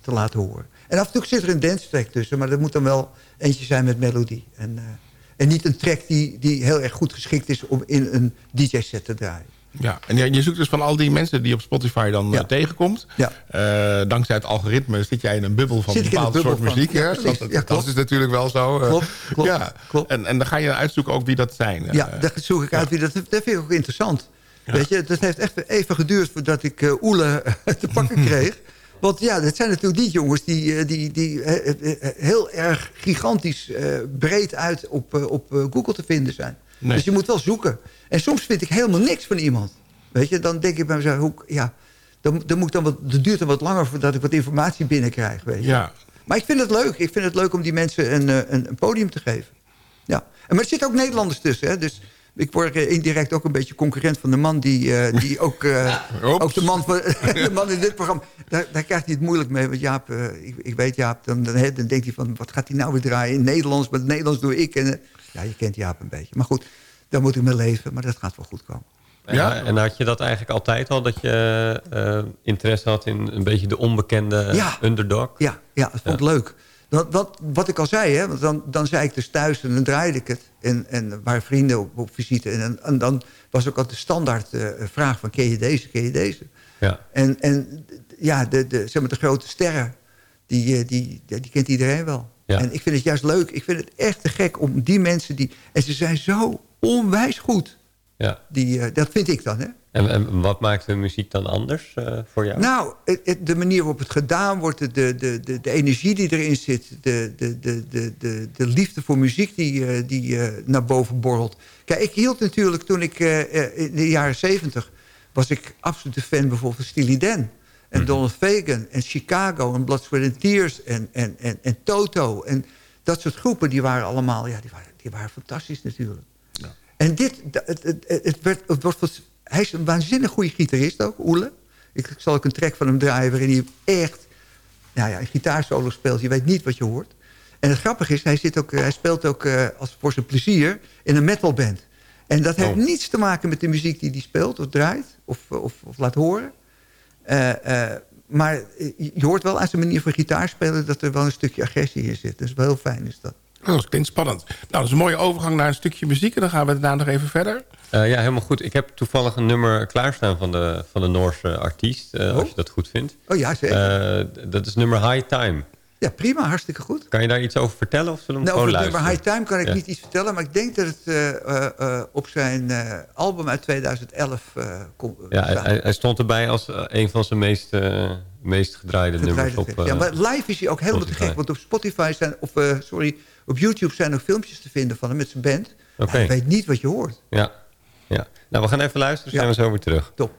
te laten horen. En af en toe zit er een dance track tussen, maar dat moet dan wel eentje zijn met melodie. En, eh, en niet een track die, die heel erg goed geschikt is om in een DJ-set te draaien. Ja, en je, je zoekt dus van al die mensen die op Spotify dan Ja. eh, tegenkomt. Ja. Eh, dankzij het algoritme zit jij in een bubbel van een bepaalde soort van- muziek. ja, dat, dat is natuurlijk wel zo. eh, Klopt, klopt, ja. klopt. En, en dan ga je uitzoeken ook wie dat zijn. Ja, daar zoek ik uit wie dat... Dat vind ik ook interessant. Weet je, dat heeft echt even geduurd voordat ik eh Oele te pakken kreeg. Want ja, dat zijn natuurlijk die jongens die, eh, die, die eh, eh, heel erg gigantisch breed uit op, op Google te vinden zijn. Nee. Dus je moet wel zoeken. En soms vind ik helemaal niks van iemand. Weet je, dan denk ik bij mezelf, hoe, ja, dan, dan moet ik dan wat, dat duurt dan wat langer voordat ik wat informatie binnenkrijg. Weet je. Ja. Maar ik vind het leuk. Ik vind het leuk om die mensen een, een, een podium te geven. Ja. En, maar er zitten ook Nederlanders tussen. Hè? Dus ik word eh, indirect ook een beetje concurrent van de man... die, eh, die ook, eh, Oeps. ook de, man van, de man in dit programma... Daar, daar krijgt hij het moeilijk mee. Want Jaap, eh, ik, ik weet Jaap, dan, dan, denkt hij van... wat gaat hij nou weer draaien in Nederlands? Maar het Nederlands doe ik. En, ja, je kent Jaap een beetje. Maar goed, daar moet ik mee leven. Maar dat gaat wel goed komen. Ja, en had je dat eigenlijk altijd al, dat je eh, interesse had in een beetje de onbekende Ja. underdog? Ja, ja dat vond ik leuk. Wat, wat, wat ik al zei, hè, want dan, dan zei ik dus thuis en dan draaide ik het. En, en waren vrienden op, op visite. En, en dan was ook altijd de standaard eh, vraag van... ken je deze, ken je deze? Ja. En, en ja, de, de, zeg maar de grote sterren, die, eh, die, die, die kent iedereen wel. Ja. En ik vind het juist leuk. Ik vind het echt te gek om die mensen die... En ze zijn zo onwijs goed. Ja. Die, eh, dat vind ik dan, hè? En, en wat maakt de muziek dan anders eh, voor jou? Nou, het- het- de manier waarop het gedaan wordt, de, de, de, de energie die erin zit... de, de, de, de, de, de liefde voor muziek die, eh, die naar boven borrelt. Kijk, ik hield natuurlijk toen ik in de jaren zeventig... was ik absoluut een fan bijvoorbeeld van Steely Dan... en Donald Fagen en Chicago en Blood, Sweat and Tears en, en, en, en Toto. En dat soort groepen, die waren allemaal... Ja, die waren, die waren fantastisch natuurlijk. En dit, het, het, het werd, het wordt, hij is een waanzinnig goede gitarist ook, Oele. Ik, ik zal ook een track van hem draaien waarin hij echt nou ja, een gitaarsolo speelt. Je weet niet wat je hoort. En het grappige is, hij, zit ook, hij speelt ook eh, als voor zijn plezier in een metalband. En dat heeft Oh. niets te maken met de muziek die hij speelt of draait of, of, of laat horen. Eh, eh, maar je je hoort wel aan zijn manier van gitaarspelen... dat er wel een stukje agressie in zit. Dus wel heel fijn is dat. Oh, dat klinkt spannend. Nou, dat is een mooie overgang naar een stukje muziek. En dan gaan we daarna nog even verder. Eh, ja, helemaal goed. Ik heb toevallig een nummer klaarstaan van de, van de Noorse artiest, eh, als je dat goed vindt. Oh ja, zeker. Eh, dat is nummer High Time. Ja, prima. Hartstikke goed. Kan je daar iets over vertellen of zullen we hem Nou, over het nummer? High Time kan ik Ja. niet iets vertellen... maar ik denk dat het op zijn album uit 2011 eh komt. Ja, hij, hij- stond erbij als een van zijn meest, meest gedraaide, nummers op... ja, maar live is hij ook helemaal te gek. Want op Spotify zijn, of sorry, op YouTube zijn er filmpjes te vinden van hem met zijn band. Oké. Ja, je weet niet wat je hoort. Ja. ja. Nou, we gaan even luisteren, dan zijn we zo weer terug. Top.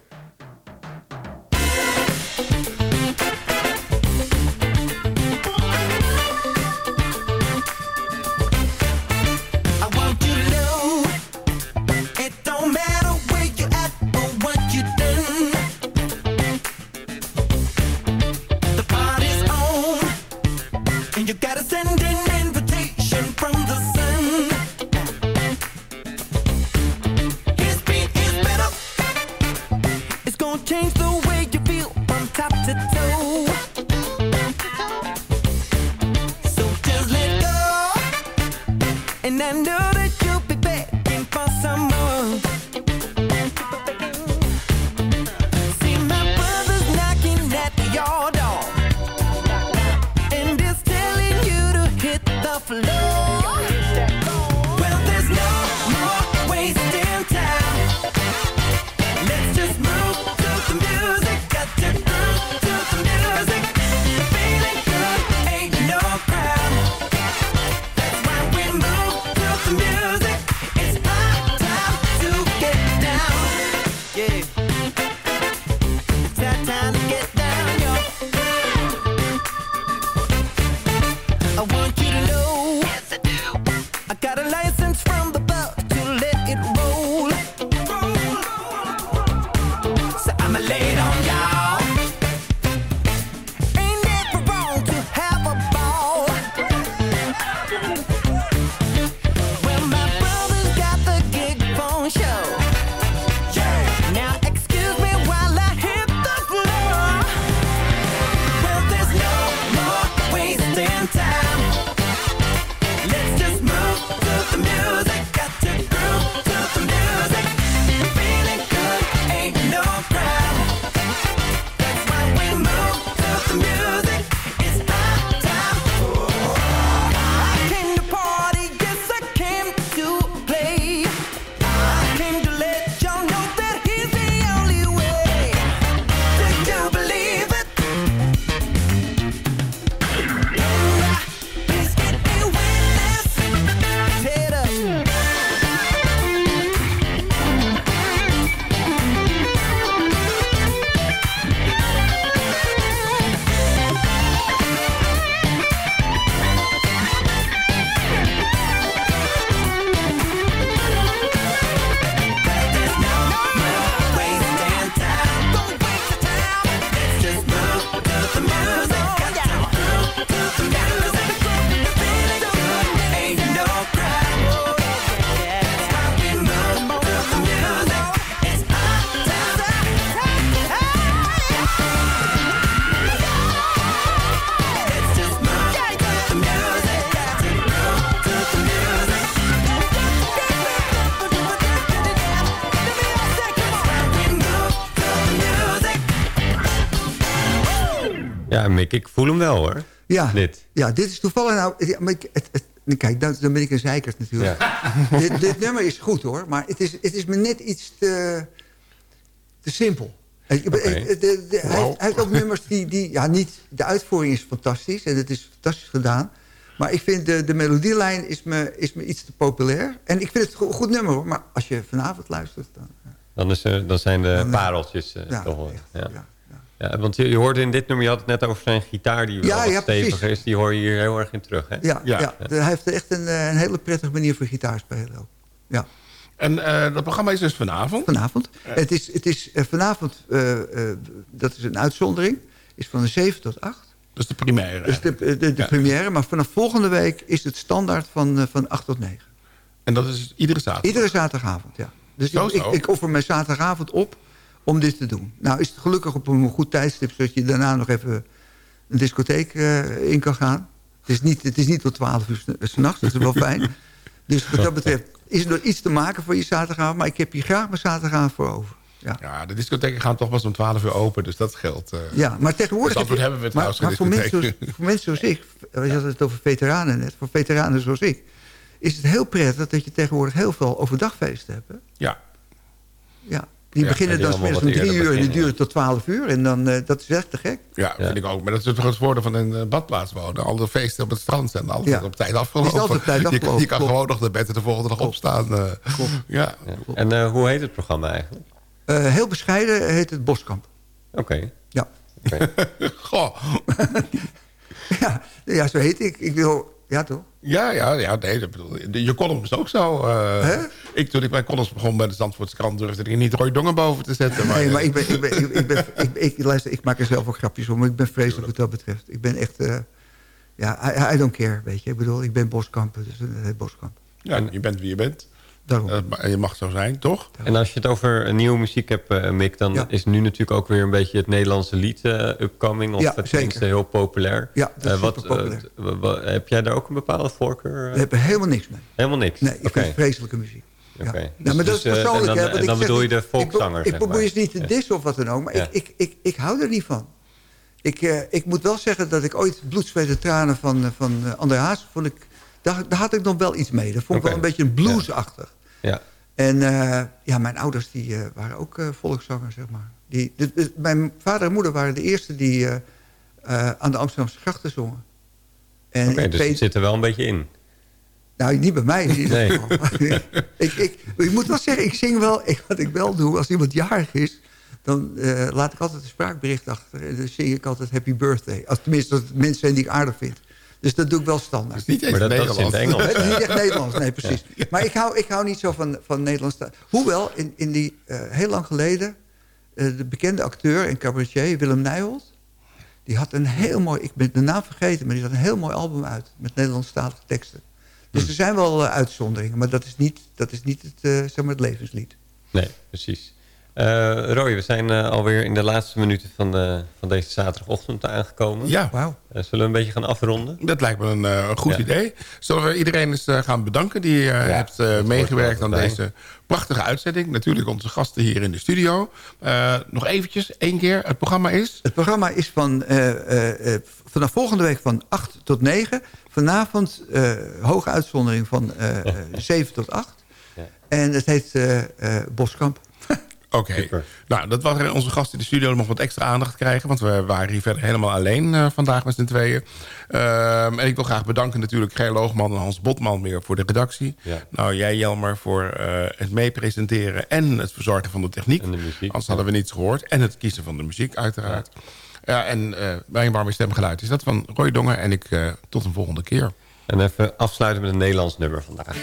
Ik voel hem wel hoor. Ja, Dit. ja dit is toevallig nou... maar ik, het, het- kijk, dan, dan ben ik een zeikert natuurlijk. dit, dit nummer is goed hoor, maar het is, het is me net iets te, te simpel. De- de- hij, heeft, hij heeft ook nummers die, die... Ja, niet... De uitvoering is fantastisch en het is fantastisch gedaan. Maar ik vind de, de melodielijn is me, is me iets te populair. En ik vind het een goed nummer hoor. Maar als je vanavond luistert... Dan, Dan, is er, dan zijn de pareltjes eh, Ja, te horen. Ja. Ja, want je, je hoorde in dit nummer, je had het net over zijn gitaar... die wel Ja, wat ja, steviger precies. is. Die hoor je hier heel erg in terug, hè? ja, ja. hij heeft echt een, eh, een hele prettige manier voor gitaar spelen ook. Ja. En eh, dat programma is dus vanavond? Vanavond. Het is, het is eh, vanavond, eh, eh, dat is een uitzondering, is van 7 tot 8. Dat is de primaire. Dus de, de, de première, maar vanaf volgende week is het standaard van, van 8 tot 9. En dat is iedere zaterdag? Iedere zaterdagavond, ja. Dus Zo, ik, zo. ik, ik offer mijn zaterdagavond op om dit te doen. Nou is het gelukkig op een goed tijdstip... zodat je daarna nog even een discotheek eh, in kan gaan. Het is niet, het is niet tot 12 uur s- s'nachts, dat is wel fijn. Dus wat dat betreft is er nog iets te maken voor je zaterdagavond... maar ik heb hier graag mijn zaterdagavond voor over. Ja. de discotheken gaan toch pas om 12 uur open, dus dat geldt. eh. Ja, maar tegenwoordig... Dus je- hebben we maar, maar voor, mensen, zoals- voor mensen zoals ik... We hadden het over veteranen net. Voor veteranen zoals ik... is het heel prettig dat je tegenwoordig heel veel overdagfeesten hebt. hè? Ja. Ja. Die Ja, beginnen dan smiddags om drie uur en die duren tot twaalf uur. En dan, eh, dat is echt te gek. Ja, vind ik ook. Maar dat is het van een eh, badplaats wonen. Alle feesten op het strand zijn altijd Ja. op tijd afgelopen. Die is altijd op tijd Je- kan klopt. gewoon nog de bed de volgende dag opstaan. eh. ja. En eh, hoe heet het programma eigenlijk? Eh, heel bescheiden heet het Boskamp. Oké. Ja. Goh. ja, ja, zo heet ik. Ik wil... Ja, toch? Ja, ja, ja nee, dat bedoel, je column is ook zo. eh, ik, toen ik mijn columns begon bij de Zandvoortse krant... durfde ik niet Roy Dongen boven te zetten. Maar, nee, maar ik, ben, ik, ben, ik, ik, ben, ik, ik, luister, ik maak er zelf ook grapjes om. Maar ik ben vreselijk wat dat betreft. Ik ben echt... eh, ja, I, I don't care, weet je. Ik bedoel, ik ben Boskamp. Dus heet Boskamp. Ja, je bent wie je bent. Daarom. Eh, je mag zo zijn, toch? En als je het over een nieuwe muziek hebt, eh, Mick... dan Ja. is nu natuurlijk ook weer een beetje het Nederlandse lied eh, upcoming. Of Ja, het zeker. tenminste heel populair. Ja, dat is wat, w- heb jij daar ook een bepaalde voorkeur? We hebben helemaal niks mee. Helemaal niks? Nee, ik Oké. vind vreselijke muziek. Oké. Ja, Dus- maar dat is dus, persoonlijk. en dan, hè, want en ik dan zeg bedoel je de volkszanger, Ik, ik zeg probeer je niet te Ja. dissen of wat dan ook. Maar Ja. ik, ik, ik, ik hou er niet van. Ik, eh, ik moet wel zeggen dat ik ooit bloed, zweet en tranen van, van André Haas... Vond ik, daar, daar had ik nog wel iets mee. Dat vond ik wel een beetje een bluesachtig. Ja. En eh, ja, mijn ouders die, eh, waren ook volkszangers, zeg maar. Die, de- de- mijn vader en moeder waren de eerste die aan de Amsterdamse grachten zongen. En Oké, dus het zit er wel een beetje in. nou, niet bij mij in ieder Nee. ik, ik, ik moet wel zeggen, ik zing wel... Ik, wat ik wel doe, als iemand jarig is... dan laat ik altijd een spraakbericht achter. En dan zing ik altijd happy birthday. Als, tenminste, het mensen zijn die ik aardig vind. Dus dat doe ik wel standaard. niet eens Maar dat- dat is in het Nederlands. Engels. Is niet echt Nederlands, nee, precies. Maar ik hou, ik hou niet zo van, van Nederlands. Hoewel, in, in die, eh, heel lang geleden... eh, de bekende acteur en cabaretier Willem Nijholt... die had een heel mooi... Ik ben de naam vergeten, maar die had een heel mooi album uit... met Nederlandstalige teksten. Dus er zijn wel eh, uitzonderingen, maar dat is niet, dat is niet het, zeg maar het levenslied. Nee, precies. Eh Roy, we zijn eh, alweer in de laatste minuten van, de, van deze zaterdagochtend aangekomen. Ja. Wauw. Eh, zullen we een beetje gaan afronden? Dat lijkt me een, eh, een goed Ja. idee. Zullen we iedereen eens eh, gaan bedanken die eh, heeft eh, hoort meegewerkt er aan bij. deze prachtige uitzending. Natuurlijk onze gasten hier in de studio. Eh, nog eventjes, één keer. Het programma is... Het programma is van, eh, eh, eh, vanaf volgende week van 8 tot 9. Vanavond eh, hoge uitzondering van eh, eh, 7 tot 8. Ja. En het heet eh, eh, Boskamp. Oké. Nou, dat was onze gast in de studio nog wat extra aandacht krijgen. Want we waren hier verder helemaal alleen eh, vandaag met z'n tweeën. Ehm, en ik wil graag bedanken natuurlijk Ger Loogman en Hans Botman weer voor de redactie. Ja. Nou, jij Jelmer voor eh, het meepresenteren en het verzorgen van de techniek. En de muziek, Anders hadden we niets gehoord. En het kiezen van de muziek uiteraard. Ja, en eh mijn warme stemgeluid is dat van Roy Dongen. En ik tot een volgende keer. En even afsluiten met een Nederlands nummer vandaag.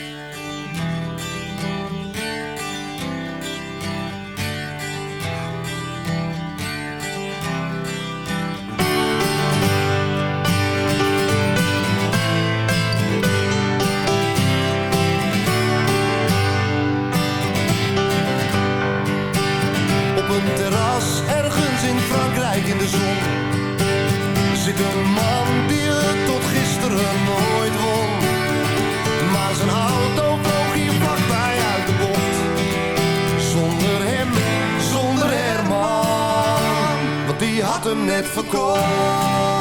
had hem net verkocht.